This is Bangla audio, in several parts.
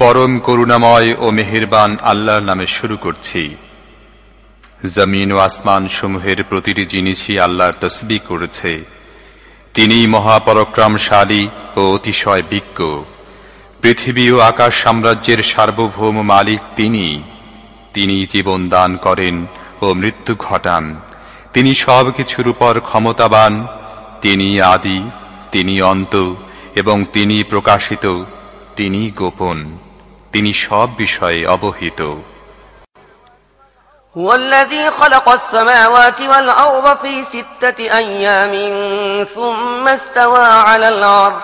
পরম করুণাময় ও মেহেরবান আল্লাহর নামে শুরু করছি। জমিন ও আসমান সমূহের প্রতিটি জিনিসই আল্লাহর তসবি করেছে। তিনি মহাপরাক্রমশালী ও অতিশয় বিজ্ঞ। পৃথিবী ও আকাশ সাম্রাজ্যের সার্বভৌম মালিক তিনি। তিনি জীবন দান করেন ও মৃত্যু ঘটান। তিনি সব কিছুর উপর ক্ষমতাবান। তিনি আদি, তিনি অন্ত এবং তিনি প্রকাশিত। তিনি গোপন। তিনি সব বিষয়ে অবহিত هو الذي خلق السماوات والأرض في ستة أيام ثم استوى على العرش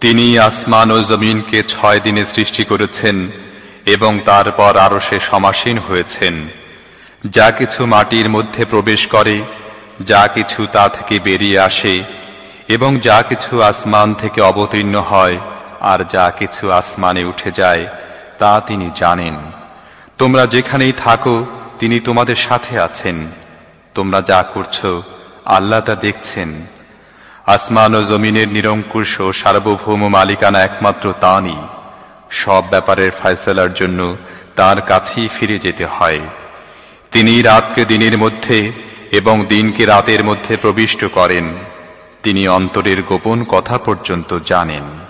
তিনি আসমান ও জমিনকে ছয় দিনে সৃষ্টি করেছেন এবং তারপর আরও সে সমাসীন হয়েছেন। যা কিছু মাটির মধ্যে প্রবেশ করে, যা কিছু তা থেকে বেরিয়ে আসে, এবং যা কিছু আসমান থেকে অবতীর্ণ হয় আর যা কিছু আসমানে উঠে যায়, তা তিনি জানেন। তোমরা যেখানেই থাকো, তিনি তোমাদের সাথে আছেন। তোমরা যা করছ, আল্লাহ তা দেখছেন। আসমান ও জমিনের নিরঙ্কুশ ও সার্বভৌম মালিকানা একমাত্র তাঁরই। সব ব্যাপারের ফয়সলার জন্য তার কাছেই ফিরে যেতে হয়। তিনি রাতকে দিনের মধ্যে এবং দিনকে রাতের মধ্যে প্রবিষ্ট করেন। তিনি অন্তরের গোপন কথা পর্যন্ত জানেন।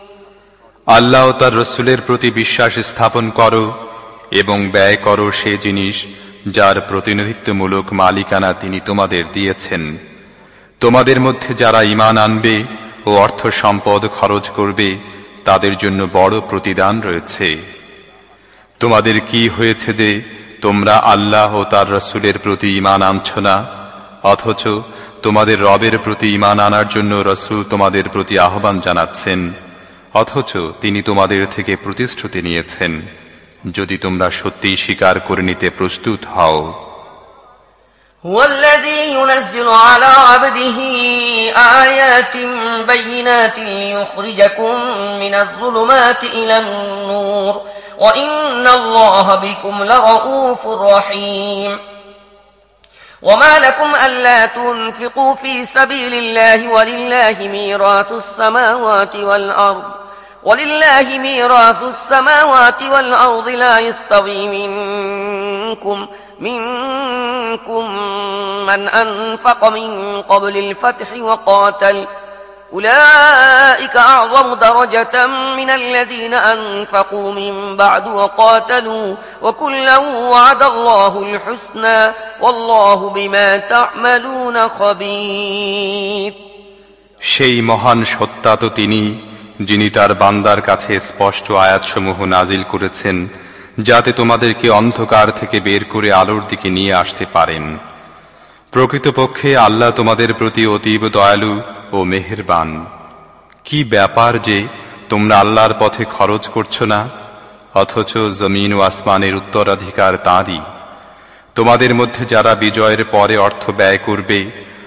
আল্লাহ তার রসুলের প্রতি বিশ্বাস স্থাপন করো এবং ব্যয় করো সে জিনিস যার প্রতিনিধিত্বমূলক মালিকানা তিনি তোমাদের দিয়েছেন। তোমাদের মধ্যে যারা ইমান আনবে ও অর্থ সম্পদ খরচ করবে, তাদের জন্য বড় প্রতিদান রয়েছে। তোমাদের কি হয়েছে যে তোমরা আল্লাহ ও তার রসুলের প্রতি ইমান আনছ না, অথচ তোমাদের রবের প্রতি ইমান আনার জন্য রসুল তোমাদের প্রতি আহ্বান জানাচ্ছেন। অথচ তিনি তোমাদের থেকে প্রতিশ্রুতি নিয়েছেন যদি তোমরা সত্যিই স্বীকার করে নিতে প্রস্তুত হও هو الذي ينزل على عبده آيات بينات ليخرجكم من الظلمات إلى النور وإن الله بكم لرؤوف رحيم وما لكم ألا تنفقوا في سبيل الله ولله ميراث السماوات والأرض ولله ميراث السماوات والأرض لا يستوي منكم منكم من أنفق من قبل الفتح وقاتل أولئك أعظم درجة من الذين أنفقوا من بعد وقاتلوا وكلا وعد الله الحسنى والله بما تعملون خبير সেই মহান সত্তা তো তিনি যিনি তার বান্দার কাছে স্পষ্ট আয়াতসমূহ নাজিল করেছেন, যাতে তোমাদেরকে অন্ধকার থেকে বের করে আলোর দিকে নিয়ে আসতে পারেন। প্রকৃতপক্ষে আল্লাহ তোমাদের প্রতি অতীব দয়ালু ও মেহেরবান। কি ব্যাপার যে তোমরা আল্লাহর পথে খরচ করছ না, অথচ জমিন ও আসমানের উত্তরাধিকার তাঁরই। তোমাদের মধ্যে যারা বিজয়ের পরে অর্থ ব্যয় করবে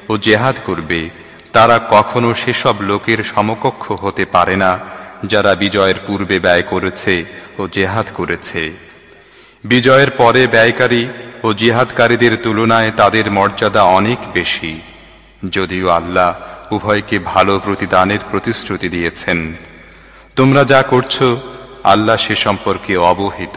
ও জেহাদ করবে তারা কখনো সেসব লোকের সমকক্ষ হতে পারে না, যারা বিজয়ের পূর্বে ব্যয় করেছে ও জেহাদ করেছে। বিজয়ের পরে ব্যয়কারী ও জিহাদকারীদের তুলনায় তাদের মর্যাদা অনেক বেশি। যদিও আল্লাহ উভয়কে ভালো প্রতিদানের প্রতিশ্রুতি দিয়েছেন। তোমরা যা করছ, আল্লাহ সে সম্পর্কে অবহিত।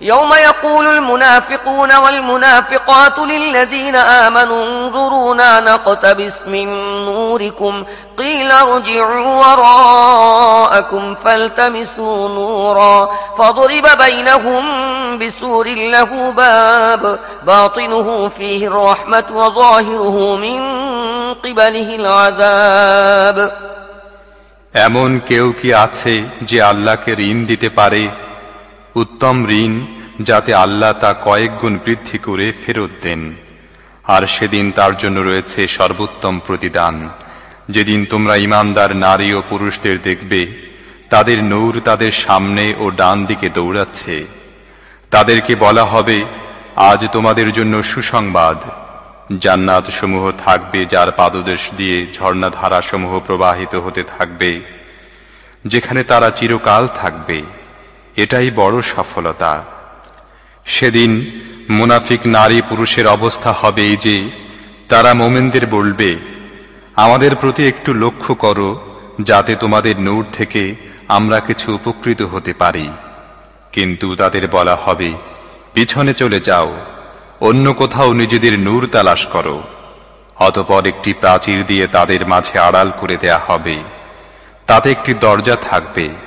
يوم يقول المنافقون والمنافقات للذين آمنوا انظرونا نقتبس من نوركم قيل ارجعوا وراءكم فالتمسوا نورا فضرب بينهم بسور له باب باطنه فيه الرحمة وظاهره من قبله العذاب এমন কেউ কি আছে যে আল্লাহকে ঋণ দিতে পারে উত্তম ঋণ যাতে আল্লাহ তা কয়েক গুণ বৃদ্ধি করে ফেরত দেন। আর সেদিন তার জন্য রয়েছে সর্বোত্তম প্রতিদান। যেদিন তোমরা ইমানদার নারী ও পুরুষদের দেখবে, তাদের নূর তাদের সামনে ও ডান দিকে দৌড়াচ্ছে। তাদেরকে বলা হবে, আজ তোমাদের জন্য সুসংবাদ। জান্নাত সমূহ থাকবে যার পাদদেশ দিয়ে ঝর্ণাধারা সমূহ প্রবাহিত হতে থাকবে, যেখানে তারা চিরকাল থাকবে। এটাই বড় সফলতা। সেদিন মুনাফিক নারী পুরুষের অবস্থা হবে এই যে, তারা মোমেনদের বলবে, আমাদের প্রতি একটু লক্ষ্য করো, যাতে তোমাদের নূর থেকে আমরা কিছু উপকৃত হতে পারি। কিন্তু তাদের বলা হবে, পিছনে চলে যাও, অন্য কোথাও নিজেদের নূর তালাশ করো। অতপর একটি প্রাচীর দিয়ে তাদের মাঝে আড়াল করে দেয়া হবে। তাতে একটি দরজা থাকবে।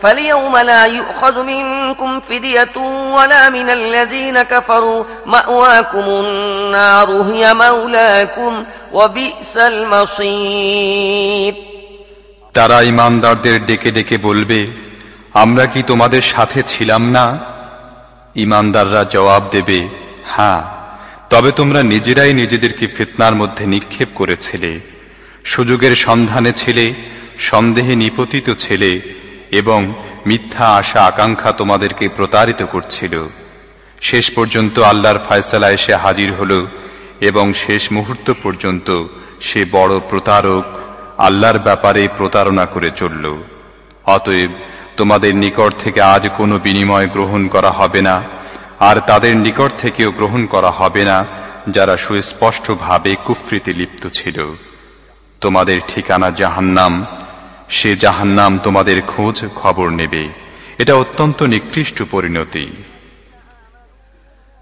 فاليوم لا يؤخذ منكم فدية ولا من الذين كفروا مأواكم النار هي مولاكم وبئس المصير তারা ইমানদারদের ডেকে ডেকে বলবে আমরা কি তোমাদের সাথে ছিলাম না ইমানদাররা জবাব দেবে হ্যাঁ তবে তোমরা নিজেরাই নিজেদেরকে ফিতনার মধ্যে নিক্ষেপ করেছিলে সুযোগের সন্ধানে ছিলে সন্দেহে নিপতিত ছেলে এবং মিথ্যা আশা আকাঙ্ক্ষা তোমাদেরকে প্রতারিত করছিল। শেষ পর্যন্ত আল্লাহর ফায়সালা এসে হাজির হল এবং শেষ মুহূর্ত পর্যন্ত সে বড় প্রতারক আল্লাহর ব্যাপারে প্রতারণা করে চলল। অতএব তোমাদের নিকট থেকে আজ কোনো বিনিময় গ্রহণ করা হবে না, আর তাদের নিকট থেকেও গ্রহণ করা হবে না, যারা সুস্পষ্টভাবে কুফরিতে লিপ্ত ছিল। তোমাদের ঠিকানা জাহান্নাম সে জাহান্নাম তোমাদের খোঁজ খবর নেবে এটা অত্যন্ত নিকৃষ্ট পরিণতি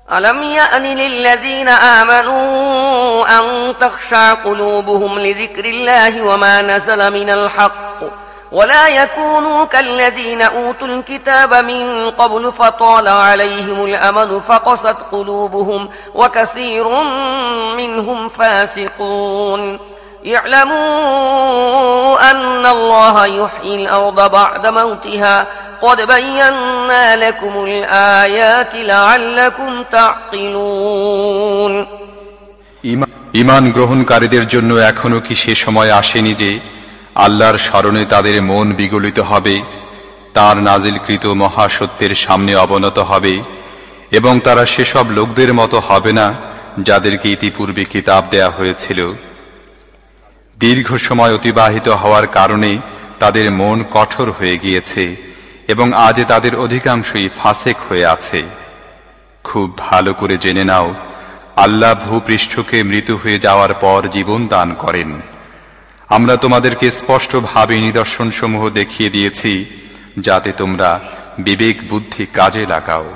ألم يأن للذين آمنوا أن تخشع قلوبهم لذكر الله وما نزل من الحق ولا يكونوا كالذين أوتوا الكتاب من قبل فطال عليهم الأمل فقست قلوبهم وكثير منهم فاسقون اعلموا أن الله يحيي الأرض بعد موتها قد بينا لكم الآيات لعلكم تعقلون ইমান গ্রহণকারীদের জন্য এখনো কি সে সময় আসেনি যে আল্লাহর স্মরণে তাদের মন বিগলিত হবে তার নাজিলকৃত মহাসত্যের সামনে অবনত হবে এবং তারা সেসব লোকদের মতো হবে না যাদেরকে ইতিপূর্বে কিতাব দেয়া হয়েছিল দীর্ঘ সময় অতিবাহিত হওয়ার কারণে তাদের মন কঠোর হয়ে গিয়েছে এবং আজ তাদের অধিকাংশই ফাঁসেক হয়ে আছে। খুব ভালো করে জেনে নাও, আল্লাহ ভূপৃষ্ঠকে মৃত্যু হয়ে যাওয়ার পর জীবন দান করেন। আমরা তোমাদেরকে স্পষ্টভাবে নিদর্শনসমূহ দেখিয়ে দিয়েছি, যাতে তোমরা বিবেক বুদ্ধি কাজে লাগাও।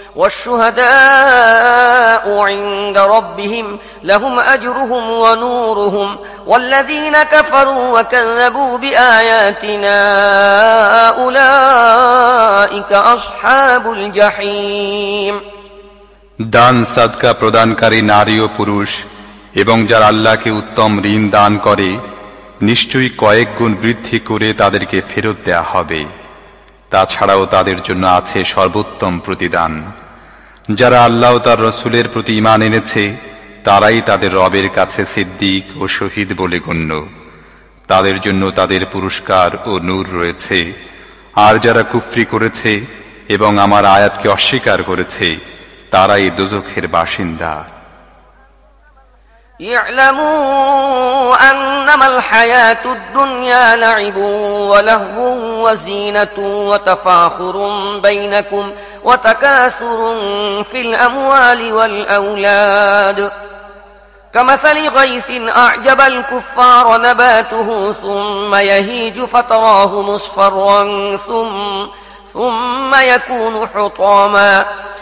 والشهداء عند ربهم لهم أجرهم ونورهم والذين كفروا وكذبوا بآياتنا أولئك أصحاب الجحيم দান সাদকা প্রদানকারী নারী ও পুরুষ এবং যারা আল্লাহকে উত্তম ঋণ দান করে নিশ্চয়ই কয়েক গুণ বৃদ্ধি করে তাদেরকে ফেরত দেয়া হবে তাছাড়াও তাদের জন্য আছে সর্বোত্তম প্রতিদান যারা আল্লাহ তার রসুলের প্রতি ইমান এনেছে, তারাই তাদের রবের কাছে সিদ্দিক ও শহীদ বলে গণ্য। তাদের জন্য তাদের পুরস্কার ও নূর রয়েছে। আর যারা কুফরি করেছে এবং আমার আয়াতকে অস্বীকার করেছে, তারাই দুজখের বাসিন্দা। يعلموا أنما الحياة الدنيا لعب ولهو وزينة وتفاخر بينكم وتكاثر في الأموال والأولاد. كمثل غيث أعجب الكفار نباته ثم يهيج فتراه مصفرا ثم, ثم يكون حطاما.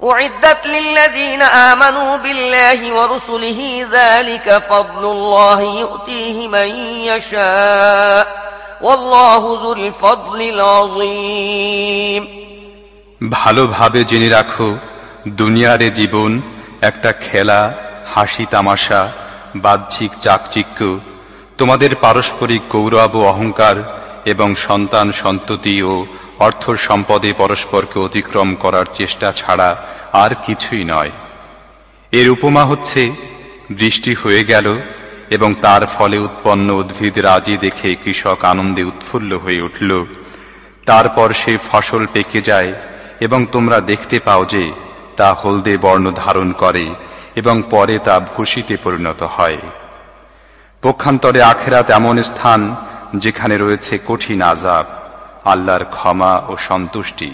أعدت للذين آمنوا بالله ورسله ذلك فضل الله يؤتيه من يشاء والله ذو الفضل العظيم ভালোভাবে জেনে রাখো দুনিয়ারে জীবন একটা খেলা হাসি তামাশা বাহ্যিক চাকচিক্য তোমাদের পারস্পরিক গৌরব ও অহংকার এবং সন্তান সন্ততি ও অর্থ সম্পদে পরস্পরকে অতিক্রম করার চেষ্টা ছাড়া আর কিছুই নয়। এর উপমা হচ্ছে, বৃষ্টি হয়ে গেল এবং তার ফলে উৎপন্ন উদ্ভিদ রাজি দেখে কৃষক আনন্দে উৎফুল্ল হয়ে উঠল। তারপর সে ফসল পেকে যায় এবং তোমরা দেখতে পাও যে তা হলদে বর্ণ ধারণ করে এবং পরে তা ভূষিতে পরিণত হয়। পক্ষান্তরে আখেরাত এমন স্থান যেখানে রয়েছে কঠিন আজাব আল্লাহর ক্ষমা ও সন্তুষ্টি।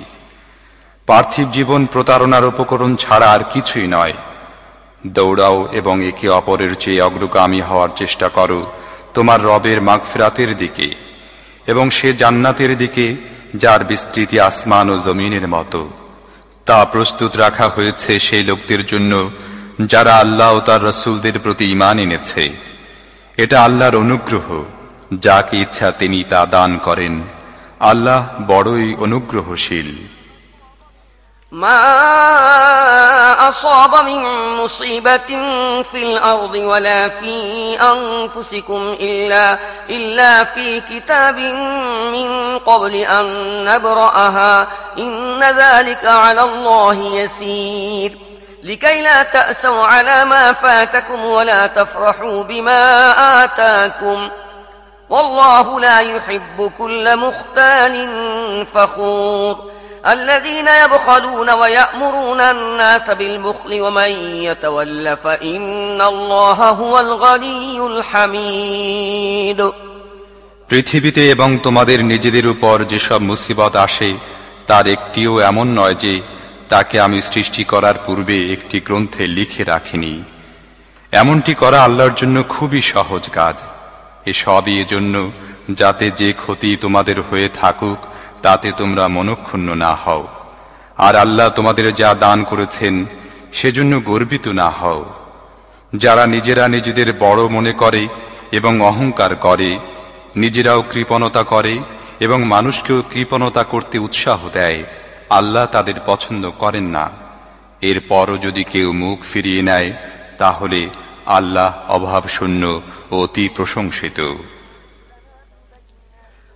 পার্থিব জীবন প্রতারণার উপকরণ ছাড়া আর কিছুই নয়। দৌড়াও এবং একে অপরের চেয়ে অগ্রগামী হওয়ার চেষ্টা করো তোমার রবের মাগফিরাতের দিকে এবং সে জান্নাতের দিকে যার বিস্তৃতি আসমান ও জমিনের মতো। তা প্রস্তুত রাখা হয়েছে সেই লোকদের জন্য যারা আল্লাহ ও তার রসুলদের প্রতি ইমান এনেছে। এটা আল্লাহর অনুগ্রহ, যাকে ইচ্ছা তিনি তা দান করেন। আল্লাহ বড়ই অনুগ্রহশীল ما أصاب من مصيبة في الأرض ولا في أنفسكم إلا, إلا في كتاب من قبل أن نبرأها إن ذلك على الله يسير لكي لا تأسوا على ما فاتكم ولا تفرحوا بما آتاكم والله لا يحب كل مختال فخور الذين يبخلون ويأمرون الناس بالبخل ومن يتول فإن الله هو الغني الحميد পৃথিবীতে এবং তোমাদের নিজেদের উপর যেসব মুসিবত আসে তার একটিও এমন নয় যে তাকে আমি সৃষ্টি করার পূর্বে একটি গ্রন্থে লিখে রাখিনি এমনটি করা আল্লাহর জন্য খুবই সহজ কাজ এসবই এজন্য যাতে যে ক্ষতি তোমাদের হয়ে থাকুক, তাতে তোমরা মনক্ষুণ্ণ না হও। আর আল্লাহ তোমাদের যা দান করেছেন, সেজন্য গর্বিত না হও। যারা নিজেরা নিজেদের বড় মনে করে এবং অহংকার করে, নিজেরাও কৃপণতা করে এবং মানুষকেও কৃপণতা করতে উৎসাহ দেয়, আল্লাহ তাদের পছন্দ করেন না। এরপরও যদি কেউ মুখ ফিরিয়ে নেয়, তাহলে আল্লাহ অভাবশূন্য ও অতি প্রশংসিত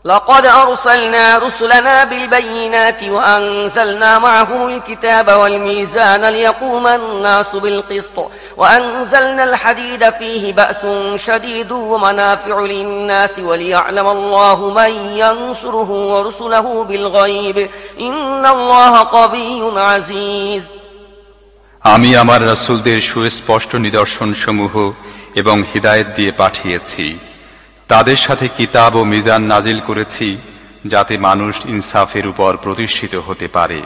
لقد أرسلنا رسلنا بالبينات وأنزلنا معهم الكتاب والميزان ليقوم الناس بالقسط وأنزلنا الحديد فيه بأس شديد ومنافع للناس وليعلم الله من ينصره ورسله بالغيب إن الله قوي عزيز আমি আমার রাসূলদের সুস্পষ্ট নিদর্শন সমূহ এবং হিদায়েত দিয়ে পাঠিয়েছি। তাদের সাথে কিতাব ও মিজান নাজিল করেছি যাতে মানুষ ইনসাফের উপর প্রতিষ্ঠিত হতে পারে।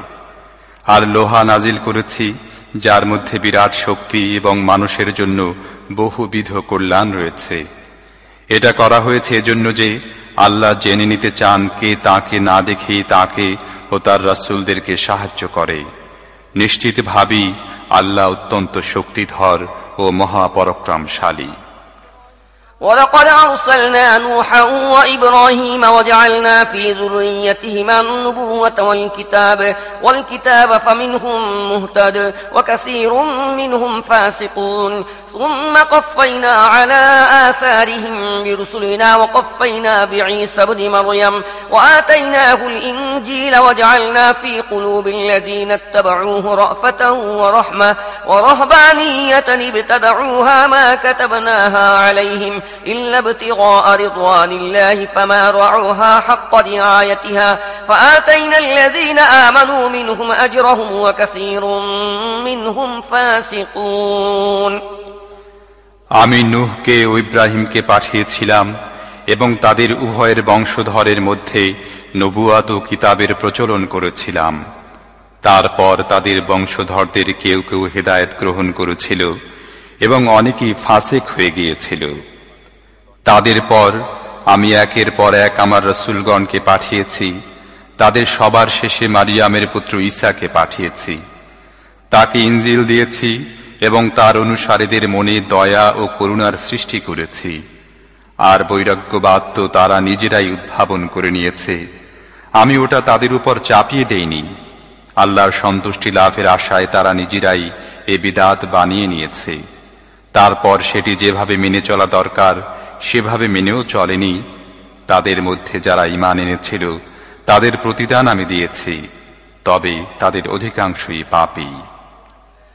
আর লোহা নাজিল করেছি যার মধ্যে বিরাট শক্তি এবং মানুষের জন্য বহুবিধ কল্যাণ রয়েছে। এটা করা হয়েছে এজন্য যে আল্লাহ জেনে নিতে চান কে তাকে না দেখেই তাকে ও তার রাসুলদেরকে সাহায্য করে। নিশ্চিত ভাবি আল্লাহ অত্যন্ত শক্তিধর ও মহাপরক্রমশালী ولقد أرسلنا نوحا وإبراهيم وجعلنا في ذريتهما النبوة والكتاب والكتاب فمنهم مهتد وكثير منهم فاسقون ثم قفينا على آثارهم برسلنا وقفينا بعيسى بن مريم وآتيناه الإنجيل وجعلنا في قلوب الذين اتبعوه رأفة ورحمة ورهبانية ابتدعوها ما كتبناها عليهم إلا ابتغاء رضوان الله فما رعوها حق رعايتها فآتينا الذين آمنوا منهم أجرهم وكثير منهم فاسقون আমি নুহকে ও ইব্রাহিমকে পাঠিয়েছিলাম এবং তাদের উভয়ের বংশধরের মধ্যে নবুয়াত ও কিতাবের প্রচলন করেছিলাম। তারপর তাদের বংশধরদের কেউ কেউ হেদায়ত গ্রহণ করেছিল এবং অনেকেই ফাঁসেক হয়ে গিয়েছিল। তাদের পর আমি একের পর এক আমার রসুলগণকে পাঠিয়েছি, তাদের সবার শেষে মারিয়ামের পুত্র ঈসাকে পাঠিয়েছি। তাকে ইঞ্জিল দিয়েছি এবং তার অনুসারীদের মনে দয়া ও করুণার সৃষ্টি করেছি। আর বৈরাগ্যবাদ তো তারা নিজেরাই উদ্ভাবন করে নিয়েছে। আমি ওটা তাদের উপর চাপিয়ে দেইনি। আল্লাহর সন্তুষ্টি লাভের আশায় তারা নিজেরাই এ বিদাত বানিয়ে নিয়েছে। তারপর সেটি যেভাবে মেনে চলা দরকার, সেভাবে মেনেও চলেনি। তাদের মধ্যে যারা ইমান এনেছিল, তাদের প্রতিদান আমি দিয়েছি। তবে তাদের অধিকাংশই পাপী।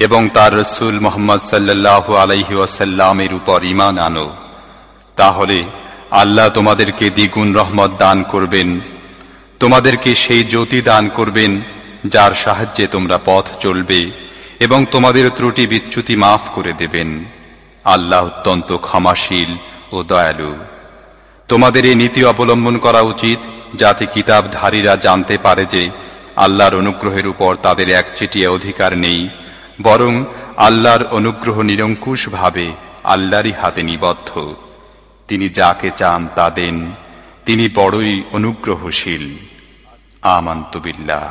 এবং তার রসুল মোহাম্মদ সাল্লাহ আলাইহি ওয়াসাল্লামের উপর ইমান আনো। তাহলে আল্লাহ তোমাদেরকে দ্বিগুণ রহমত দান করবেন। তোমাদেরকে সেই জ্যোতি দান করবেন যার সাহায্যে তোমরা পথ চলবে এবং তোমাদের ত্রুটি বিচ্যুতি মাফ করে দেবেন। আল্লাহ অত্যন্ত ক্ষমাশীল ও দয়ালু। তোমাদের এই নীতি অবলম্বন করা উচিত যাতে কিতাবধারীরা জানতে পারে যে আল্লাহর অনুগ্রহের উপর তাদের এক চিটিয়া অধিকার নেই বরং আল্লাহর অনুগ্রহ নিরঙ্কুশভাবে আল্লাহরই হাতে নিবদ্ধ। তিনি যাকে চান তা দেন। তিনি বড়ই অনুগ্রহশীল। আমন্তবিল্লাহ